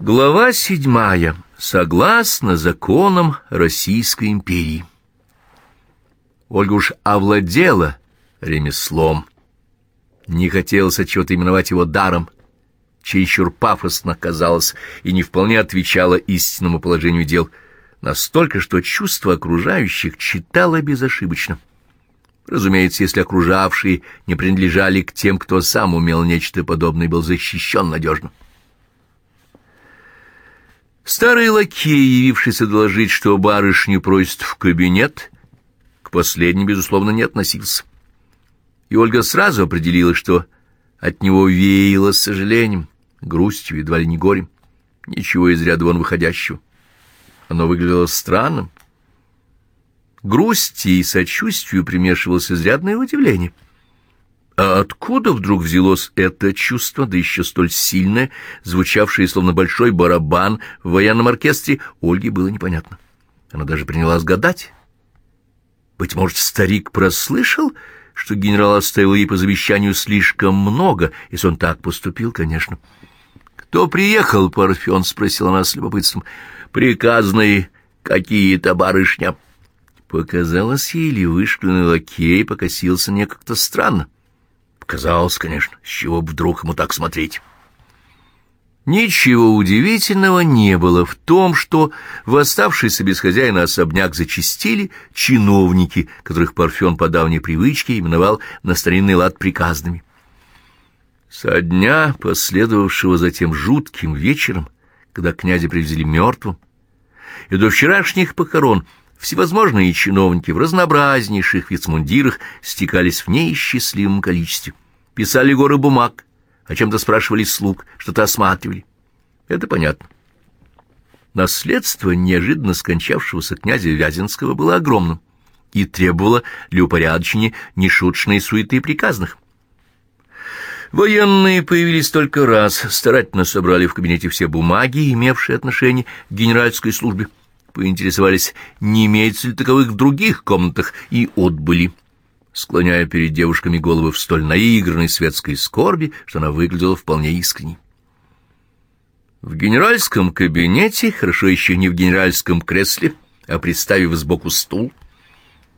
Глава седьмая. Согласно законам Российской империи. Ольга уж овладела ремеслом. Не хотелось отчего-то именовать его даром. Чересчур пафосно казалось и не вполне отвечала истинному положению дел. Настолько, что чувства окружающих читала безошибочно. Разумеется, если окружавшие не принадлежали к тем, кто сам умел нечто подобное был защищен надежно. Старый лакей, явившийся доложить, что барышню просит в кабинет, к последней, безусловно, не относился. И Ольга сразу определила, что от него веяло с сожалением, грустью, едва ли не горем, ничего из ряда вон выходящего. Оно выглядело странным, грусти и сочувствию примешивалось изрядное удивление. А откуда вдруг взялось это чувство, да еще столь сильное, звучавшее словно большой барабан в военном оркестре, Ольге было непонятно. Она даже принялась гадать. Быть может, старик прослышал, что генерал оставил ей по завещанию слишком много, если он так поступил, конечно. «Кто приехал, Парфен?» — спросила она с любопытством. «Приказные какие-то, барышня». Показалось ей, или вышкленный лакей покосился не как-то странно. Показалось, конечно, с чего бы вдруг ему так смотреть. Ничего удивительного не было в том, что в оставшийся без хозяина особняк зачистили чиновники, которых Парфен по давней привычке именовал на старинный лад приказными. Со дня, последовавшего затем жутким вечером, когда князя привезли мертвым, и до вчерашних похорон — Всевозможные чиновники в разнообразнейших вицмундирах стекались в неисчислимом количестве. Писали горы бумаг, о чем-то спрашивали слуг, что-то осматривали. Это понятно. Наследство неожиданно скончавшегося князя Вяземского было огромным и требовало для упорядочения нешуточной суеты приказных. Военные появились только раз, старательно собрали в кабинете все бумаги, имевшие отношение к генеральской службе поинтересовались, не имеется ли таковых в других комнатах, и отбыли, склоняя перед девушками головы в столь наигранной светской скорби, что она выглядела вполне искренней. В генеральском кабинете, хорошо еще не в генеральском кресле, а приставив сбоку стул,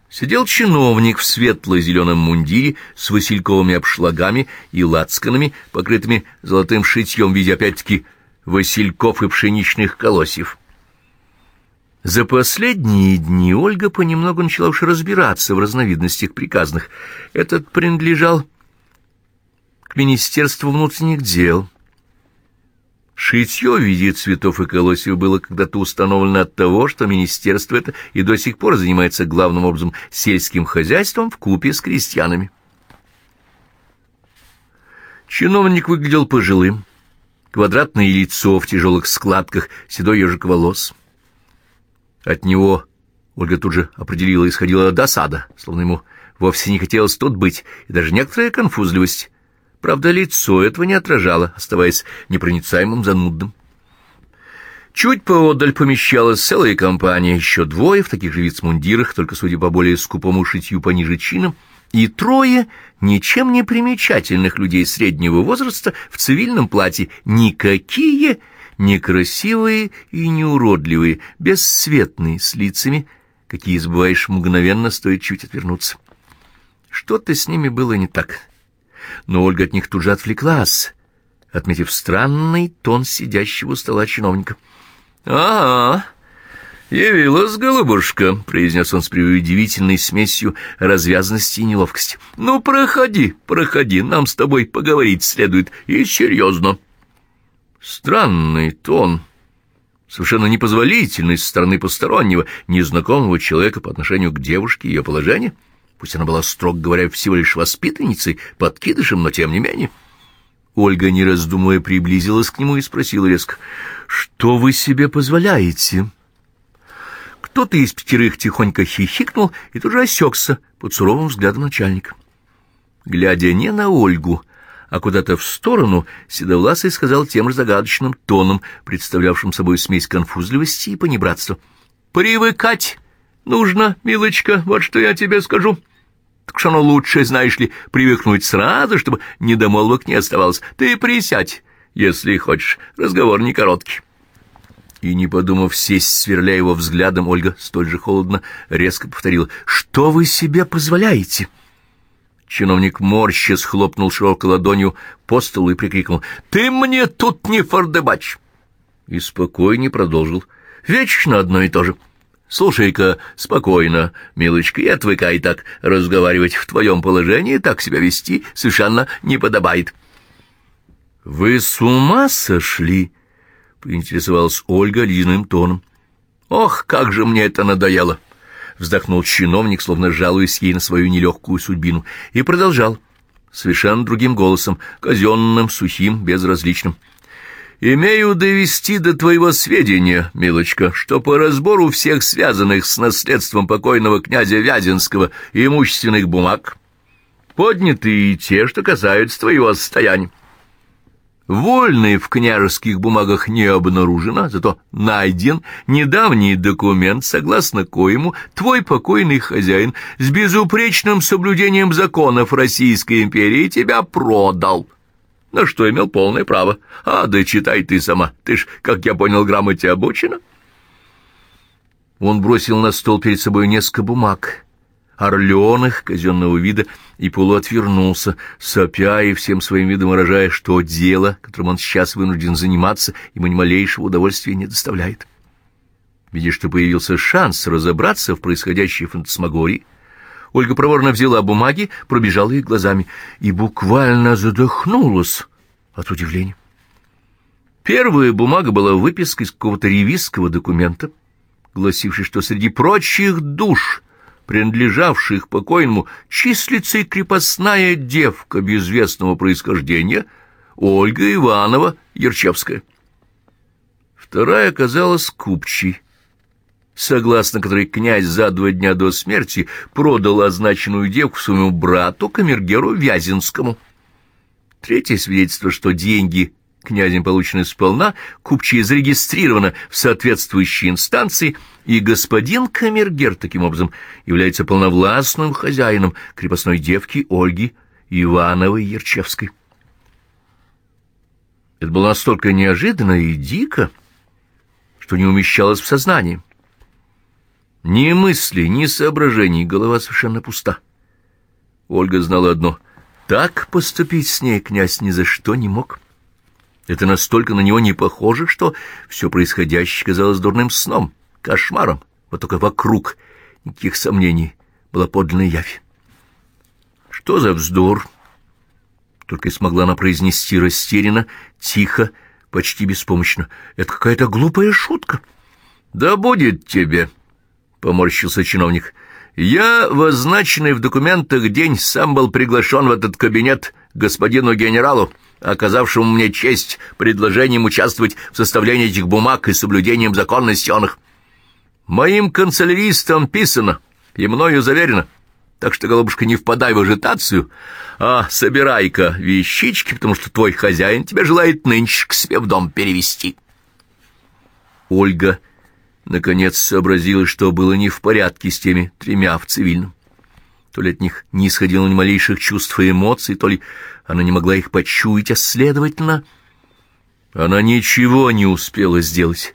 сидел чиновник в светло-зеленом мундире с васильковыми обшлагами и лацканами, покрытыми золотым шитьем в виде, опять-таки, васильков и пшеничных колосьев. За последние дни Ольга понемногу начала уж разбираться в разновидностях приказных. Этот принадлежал к Министерству внутренних дел. Шитье в виде цветов и колосьев было когда-то установлено от того, что министерство это и до сих пор занимается главным образом сельским хозяйством в купе с крестьянами. Чиновник выглядел пожилым, квадратное лицо в тяжелых складках, седой ежик волос — от него Ольга тут же определила, исходила досада, словно ему вовсе не хотелось тут быть, и даже некоторая конфузливость. Правда, лицо этого не отражало, оставаясь непроницаемым занудным. Чуть поодаль помещалась целая компания, еще двое в таких же вицмундирах, только, судя по более скупому шитью пониже чинам, и трое ничем не примечательных людей среднего возраста в цивильном платье, никакие некрасивые и неуродливые, бесцветные, с лицами, какие забываешь мгновенно, стоит чуть отвернуться. Что-то с ними было не так. Но Ольга от них тут же отвлеклась, отметив странный тон сидящего у стола чиновника. «А-а!» «Явилась голубушка», — произнес он с преудивительной смесью развязанности и неловкости. «Ну, проходи, проходи, нам с тобой поговорить следует, и серьезно». Странный тон, совершенно непозволительный со стороны постороннего, незнакомого человека по отношению к девушке и ее положению. Пусть она была, строго говоря, всего лишь воспитанницей, подкидышем, но тем не менее. Ольга, не раздумывая, приблизилась к нему и спросила резко, «Что вы себе позволяете?» Кто-то из пятерых тихонько хихикнул и тут же осекся под суровым взглядом начальника. Глядя не на Ольгу, а куда-то в сторону, Седовласый сказал тем же загадочным тоном, представлявшим собой смесь конфузливости и понебратства. «Привыкать нужно, милочка, вот что я тебе скажу. Так что оно лучше, знаешь ли, привыкнуть сразу, чтобы недомолвок не оставалось. Ты присядь, если хочешь, разговор не короткий». И, не подумав сесть, сверля его взглядом, Ольга столь же холодно резко повторила. «Что вы себе позволяете?» Чиновник морща схлопнул широкой ладонью по столу и прикрикнул. «Ты мне тут не фордебач!» И спокойнее продолжил. «Вечно одно и то же. Слушай-ка, спокойно, милочка, и отвыкай так разговаривать. В твоем положении так себя вести совершенно не подобает». «Вы с ума сошли?» — поинтересовалась Ольга ледяным тоном. «Ох, как же мне это надоело!» — вздохнул чиновник, словно жалуясь ей на свою нелегкую судьбину, и продолжал, совершенно другим голосом, казенным, сухим, безразличным. «Имею довести до твоего сведения, милочка, что по разбору всех связанных с наследством покойного князя Вяземского имущественных бумаг подняты и те, что касаются твоего состояния. Вольный в княжеских бумагах не обнаружено, зато найден недавний документ, согласно коему твой покойный хозяин с безупречным соблюдением законов Российской империи тебя продал. На что имел полное право. А, да читай ты сама, ты ж, как я понял, грамоте обучена. Он бросил на стол перед собой несколько бумаг орленых, казенного вида, и полуотвернулся, сопя и всем своим видом выражая, что дело, которым он сейчас вынужден заниматься, ему ни малейшего удовольствия не доставляет. Видя, что появился шанс разобраться в происходящей фантасмагории, Ольга проворно взяла бумаги, пробежала их глазами и буквально задохнулась от удивления. Первая бумага была выпиской из какого-то ревизского документа, гласившей, что среди прочих душ принадлежавших покойному, числится и крепостная девка безвестного происхождения Ольга Иванова Ярчевская. Вторая оказалась купчей, согласно которой князь за два дня до смерти продал означенную девку своему брату, камергеру Вязинскому. Третье свидетельство, что деньги князем получены сполна, купчая зарегистрирована в соответствующей инстанции, и господин Камергер таким образом является полновластным хозяином крепостной девки Ольги Ивановой Ярчевской. Это было настолько неожиданно и дико, что не умещалось в сознании. Ни мысли, ни соображений, голова совершенно пуста. Ольга знала одно — так поступить с ней князь ни за что не мог. Это настолько на него не похоже, что все происходящее казалось дурным сном, кошмаром. Вот только вокруг никаких сомнений была подлинная явь. «Что за вздор?» Только и смогла она произнести растерянно, тихо, почти беспомощно. «Это какая-то глупая шутка». «Да будет тебе!» — поморщился чиновник. «Я, в означенный в документах день, сам был приглашен в этот кабинет господину генералу, оказавшему мне честь предложением участвовать в составлении этих бумаг и соблюдением законности он их. Моим канцеляристам писано и мною заверено, так что, голубушка, не впадай в ажитацию, а собирай-ка вещички, потому что твой хозяин тебя желает нынче к себе в дом перевести. Ольга наконец сообразила, что было не в порядке с теми тремя в цивильном. То ли от них не исходило ни малейших чувств и эмоций, то ли она не могла их почуять, а следовательно... Она ничего не успела сделать.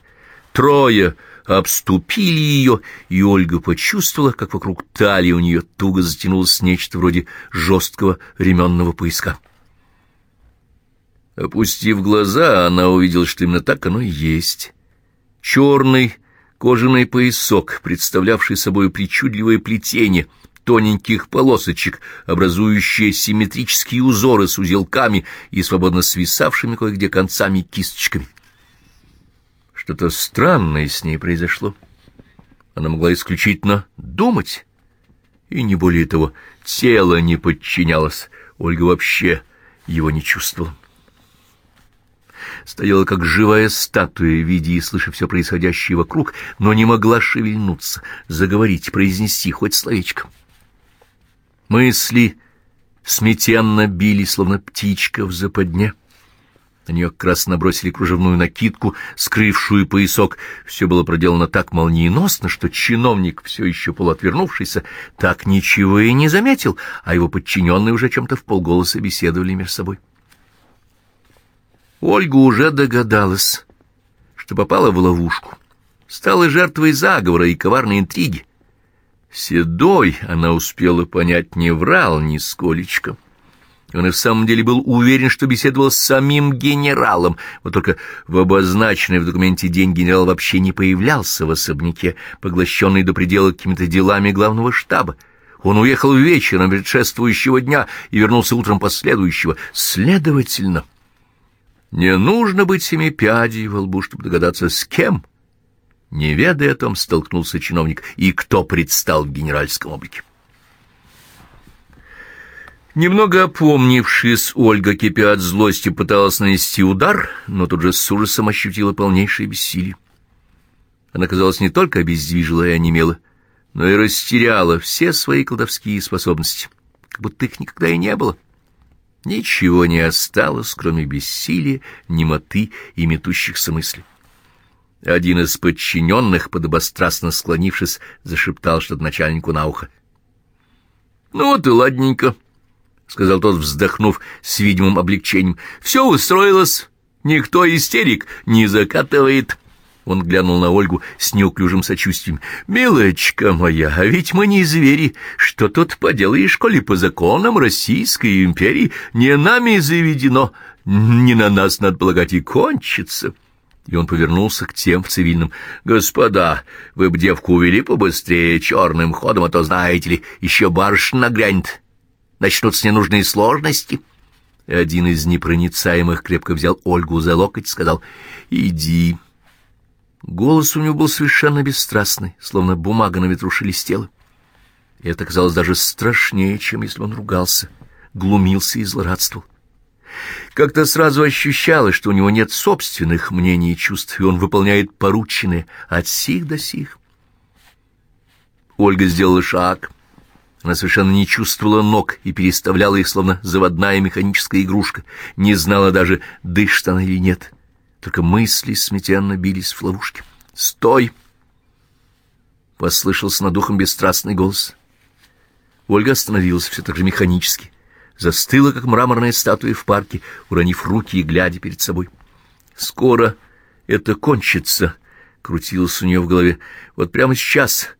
Трое обступили ее, и Ольга почувствовала, как вокруг талии у нее туго затянулось нечто вроде жесткого ременного пояска. Опустив глаза, она увидела, что именно так оно и есть. Черный кожаный поясок, представлявший собой причудливое плетение — тоненьких полосочек, образующие симметрические узоры с узелками и свободно свисавшими кое-где концами кисточками. Что-то странное с ней произошло. Она могла исключительно думать, и не более того, тело не подчинялось, Ольга вообще его не чувствовала. Стояла как живая статуя, видя и слыша все происходящее вокруг, но не могла шевельнуться, заговорить, произнести хоть словечко. Мысли сметенно били, словно птичка в западне. На нее красно бросили кружевную накидку, скрывшую поясок. Все было проделано так молниеносно, что чиновник, все еще полуотвернувшийся, так ничего и не заметил, а его подчиненные уже чем-то в полголоса беседовали между собой. Ольга уже догадалась, что попала в ловушку, стала жертвой заговора и коварной интриги. Седой, она успела понять, не врал нисколечко. Он и в самом деле был уверен, что беседовал с самим генералом, вот только в обозначенный в документе день генерал вообще не появлялся в особняке, поглощенный до предела какими-то делами главного штаба. Он уехал вечером предшествующего дня и вернулся утром последующего. Следовательно, не нужно быть семи пядей во лбу, чтобы догадаться, с кем, не ведая о том, столкнулся чиновник и кто предстал в генеральском облике. Немного опомнившись, Ольга, кипя от злости, пыталась нанести удар, но тут же с ужасом ощутила полнейшее бессилие. Она, казалось, не только обездвижила и онемела, но и растеряла все свои колдовские способности, как будто их никогда и не было. Ничего не осталось, кроме бессилия, немоты и метущихся мыслей. Один из подчиненных, подобострастно склонившись, зашептал что-то начальнику на ухо. — Ну вот и ладненько, — сказал тот, вздохнув с видимым облегчением. — Все устроилось, никто истерик не закатывает. Он глянул на Ольгу с неуклюжим сочувствием. «Милочка моя, а ведь мы не звери. Что тут поделаешь, коли по законам Российской империи не нами заведено, не на нас, надо полагать, и кончится?» И он повернулся к тем в цивильном. «Господа, вы б девку увели побыстрее черным ходом, а то, знаете ли, еще барышня нагрянет» начнутся ненужные сложности. Один из непроницаемых крепко взял Ольгу за локоть и сказал «Иди». Голос у него был совершенно бесстрастный, словно бумага на ветру шелестела. И это казалось даже страшнее, чем если он ругался, глумился и злорадствовал. Как-то сразу ощущалось, что у него нет собственных мнений и чувств, и он выполняет порученные от сих до сих. Ольга сделала шаг — она совершенно не чувствовала ног и переставляла их, словно заводная механическая игрушка, не знала даже, дышит она или нет. Только мысли сметенно бились в ловушке. «Стой!» — послышался над ухом бесстрастный голос. Ольга остановилась все так же механически, застыла, как мраморная статуя в парке, уронив руки и глядя перед собой. «Скоро это кончится», — крутилось у нее в голове. «Вот прямо сейчас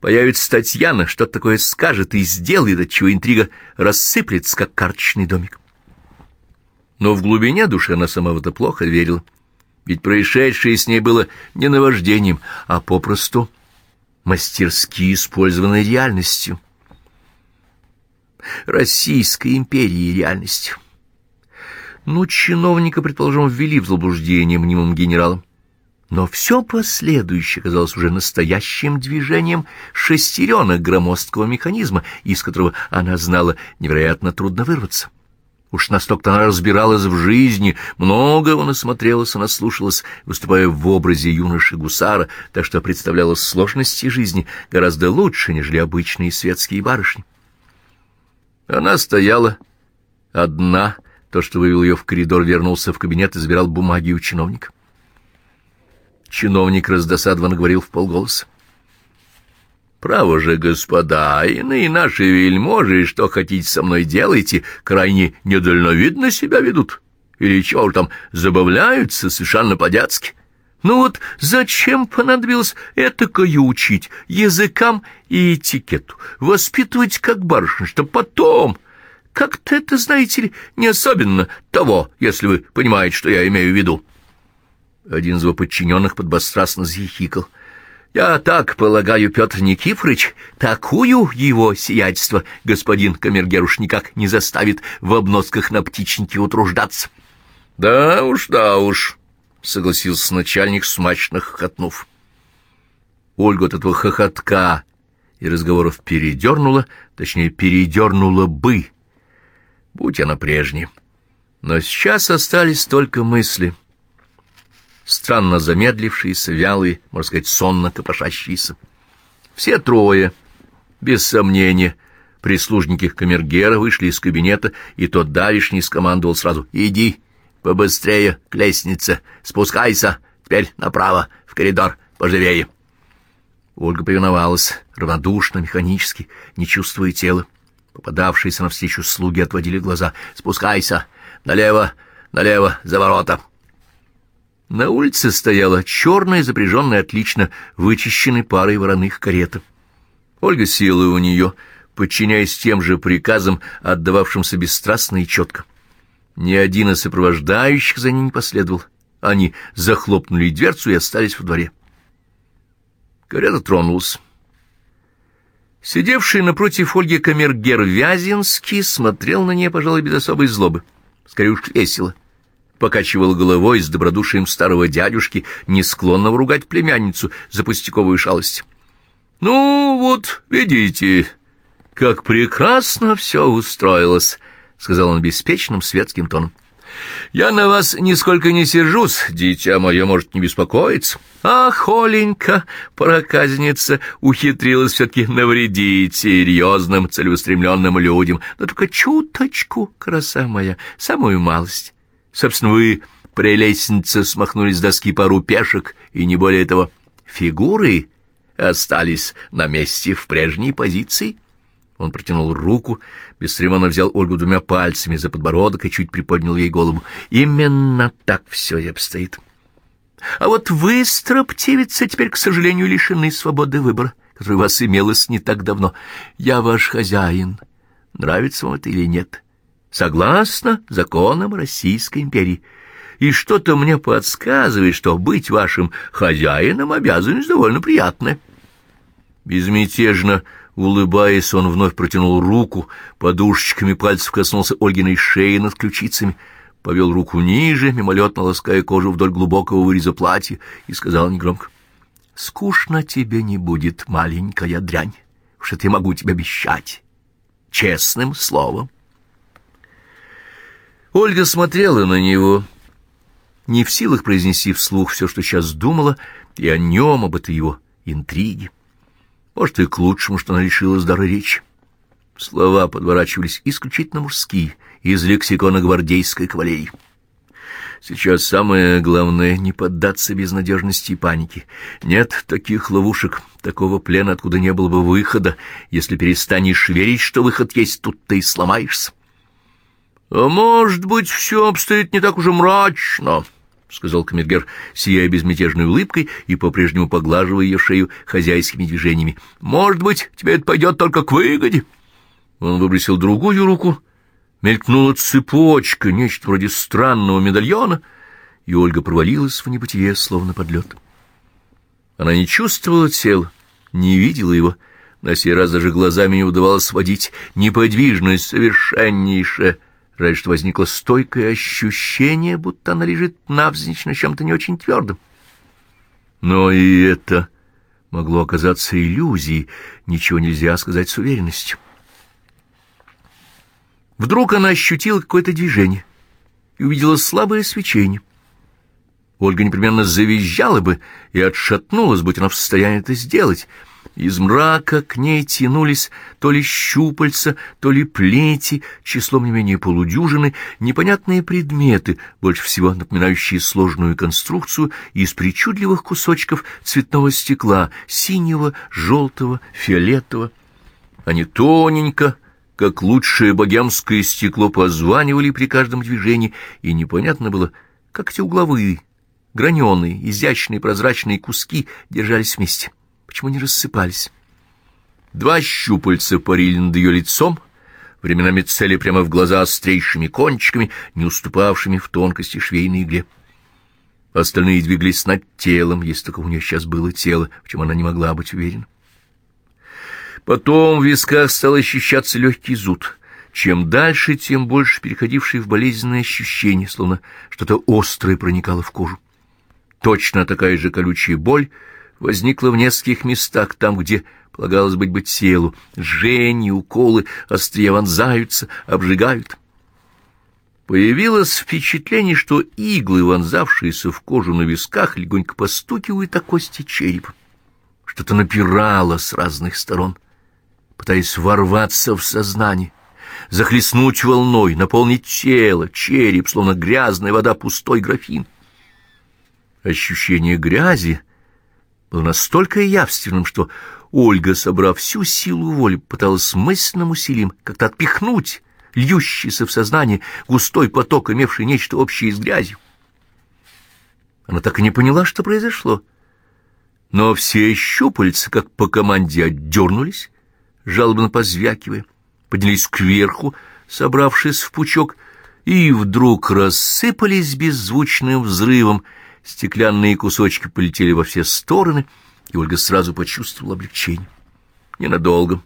Появится Татьяна, что-то такое скажет и сделает, отчего интрига рассыплется, как карточный домик. Но в глубине души она сама в это плохо верила. Ведь происшедшее с ней было не наваждением, а попросту мастерски использованной реальностью. Российской империи реальностью. Ну, чиновника, предположим, ввели в заблуждение мнимым генералом. Но все последующее казалось уже настоящим движением шестеренок громоздкого механизма, из которого она знала невероятно трудно вырваться. Уж настолько она разбиралась в жизни, многого насмотрелась и наслушалась, выступая в образе юноши-гусара, так что представляла сложности жизни гораздо лучше, нежели обычные светские барышни. Она стояла одна, то, что вывел ее в коридор, вернулся в кабинет и забирал бумаги у чиновника. Чиновник раздосадованно говорил в полголоса. «Право же, господа, иные наши вельможи, что хотите со мной делайте, крайне недальновидно себя ведут. Или чего там, забавляются совершенно по-дятски. Ну вот зачем понадобилось этакое учить языкам и этикету, воспитывать как барышня, что потом... Как-то это, знаете ли, не особенно того, если вы понимаете, что я имею в виду». Один из его подчиненных подбострастно захихикал. «Я так полагаю, Петр Никифорович, такую его сиятельство господин камергер уж никак не заставит в обносках на птичнике утруждаться». «Да уж, да уж», — согласился начальник, смачно хохотнув. Ольгу от этого хохотка и разговоров передернула, точнее, передернула бы, будь она прежней. Но сейчас остались только мысли — странно замедлившиеся, вялые, можно сказать, сонно копошащиеся. Все трое, без сомнения, прислужники камергера вышли из кабинета, и тот давишний скомандовал сразу «Иди побыстрее к лестнице, спускайся, теперь направо, в коридор, поживее». Ольга повиновалась, равнодушно, механически, не чувствуя тела. Попадавшиеся навстречу слуги отводили глаза. «Спускайся! Налево, налево, за ворота!» На улице стояла черная, запряженная отлично вычищенной парой вороных карета. Ольга села у нее, подчиняясь тем же приказам, отдававшимся бесстрастно и четко. Ни один из сопровождающих за ней не последовал. Они захлопнули дверцу и остались во дворе. Карета тронулась. Сидевший напротив Ольги камергер Вязинский смотрел на нее, пожалуй, без особой злобы. Скорее уж весело. Покачивал головой с добродушием старого дядюшки, не склонного ругать племянницу за пустяковую шалость. «Ну вот, видите, как прекрасно все устроилось», — сказал он беспечным светским тоном. «Я на вас нисколько не сержусь, дитя мое может не беспокоиться. Ах, Оленька, проказница, ухитрилась все-таки навредить серьезным, целеустремленным людям, но только чуточку, краса моя, самую малость. Собственно, вы, прелестница, смахнули с доски пару пешек, и не более того, фигуры остались на месте в прежней позиции». Он протянул руку, бесцеремонно взял Ольгу двумя пальцами за подбородок и чуть приподнял ей голову. Именно так все и обстоит. А вот вы, строптивица, теперь, к сожалению, лишены свободы выбора, который у вас имелось не так давно. Я ваш хозяин. Нравится вам это или нет? Согласно законам Российской империи. И что-то мне подсказывает, что быть вашим хозяином обязанность довольно приятная. Безмятежно Улыбаясь, он вновь протянул руку, подушечками пальцев коснулся Ольгиной шеи над ключицами, повел руку ниже, мимолетно лаская кожу вдоль глубокого выреза платья, и сказал негромко, «Скучно тебе не будет, маленькая дрянь, это я могу тебе обещать, честным словом». Ольга смотрела на него, не в силах произнести вслух все, что сейчас думала, и о нем, об этой его интриге. Может, и к лучшему, что она лишилась дара речи. Слова подворачивались исключительно мужские, из лексикона гвардейской кавалерии. Сейчас самое главное — не поддаться безнадежности и панике. Нет таких ловушек, такого плена, откуда не было бы выхода. Если перестанешь верить, что выход есть, тут ты и сломаешься. А может быть, все обстоит не так уж и мрачно, — сказал камергер, сияя безмятежной улыбкой и по-прежнему поглаживая ее шею хозяйскими движениями. — Может быть, тебе это пойдет только к выгоде? Он выбросил другую руку, мелькнула цепочка, нечто вроде странного медальона, и Ольга провалилась в небытие, словно под лед. Она не чувствовала тела, не видела его, на сей раз даже глазами не удавалось водить неподвижность совершеннейшая — разве что возникло стойкое ощущение, будто она лежит навзничь на чем-то не очень твердом. Но и это могло оказаться иллюзией, ничего нельзя сказать с уверенностью. Вдруг она ощутила какое-то движение и увидела слабое свечение. Ольга непременно завизжала бы и отшатнулась, будь она в состоянии это сделать — из мрака к ней тянулись то ли щупальца, то ли плети, числом не менее полудюжины, непонятные предметы, больше всего напоминающие сложную конструкцию из причудливых кусочков цветного стекла, синего, желтого, фиолетового. Они тоненько, как лучшее богемское стекло, позванивали при каждом движении, и непонятно было, как эти угловые, граненые, изящные прозрачные куски держались вместе. Почему не рассыпались? Два щупальца парили над ее лицом, временами цели прямо в глаза острейшими кончиками, не уступавшими в тонкости швейной игле. Остальные двигались над телом, если только у нее сейчас было тело, в чем она не могла быть уверена. Потом в висках стал ощущаться легкий зуд. Чем дальше, тем больше переходивший в болезненное ощущение, словно что-то острое проникало в кожу. Точно такая же колючая боль — возникла в нескольких местах, там, где полагалось быть бы телу. Жжение, уколы, острия вонзаются, обжигают. Появилось впечатление, что иглы, вонзавшиеся в кожу на висках, легонько постукивают о кости черепа. Что-то напирало с разных сторон, пытаясь ворваться в сознание, захлестнуть волной, наполнить тело, череп, словно грязная вода, пустой графин. Ощущение грязи — было настолько явственным, что Ольга, собрав всю силу воли, пыталась мысленным усилием как-то отпихнуть льющийся в сознание густой поток, имевший нечто общее с грязью. Она так и не поняла, что произошло. Но все щупальца, как по команде, отдернулись, жалобно позвякивая, поднялись кверху, собравшись в пучок, и вдруг рассыпались беззвучным взрывом. Стеклянные кусочки полетели во все стороны, и Ольга сразу почувствовала облегчение. Ненадолго.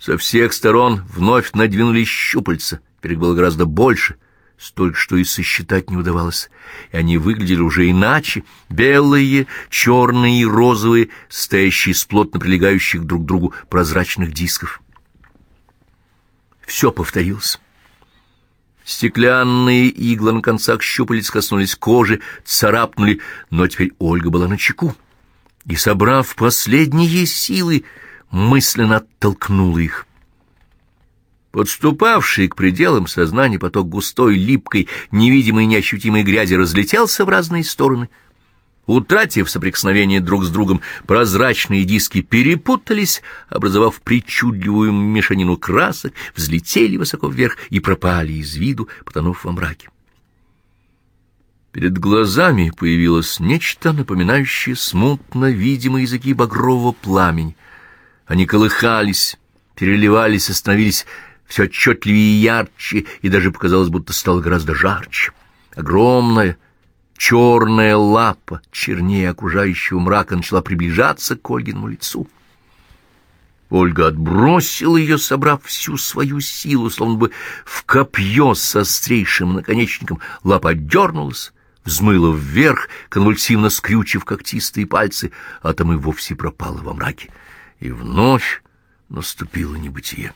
Со всех сторон вновь надвинулись щупальца, теперь было гораздо больше, столько, что и сосчитать не удавалось, и они выглядели уже иначе, белые, черные и розовые, стоящие с плотно прилегающих друг к другу прозрачных дисков. Все повторилось. Стеклянные иглы на концах щупалец коснулись кожи, царапнули, но теперь Ольга была на чеку. И, собрав последние силы, мысленно оттолкнула их. Подступавший к пределам сознания поток густой, липкой, невидимой неощутимой грязи разлетелся в разные стороны — Утратив соприкосновение друг с другом, прозрачные диски перепутались, образовав причудливую мешанину красок, взлетели высоко вверх и пропали из виду, потонув во мраке. Перед глазами появилось нечто, напоминающее смутно видимые языки багрового пламени. Они колыхались, переливались, остановились все отчетливее и ярче, и даже показалось, будто стало гораздо жарче. Огромное, Черная лапа, чернее окружающего мрака, начала приближаться к Ольгиному лицу. Ольга отбросила ее, собрав всю свою силу, словно бы в копье с острейшим наконечником. Лапа дернулась, взмыла вверх, конвульсивно скрючив когтистые пальцы, а там и вовсе пропала во мраке. И вновь наступило небытие.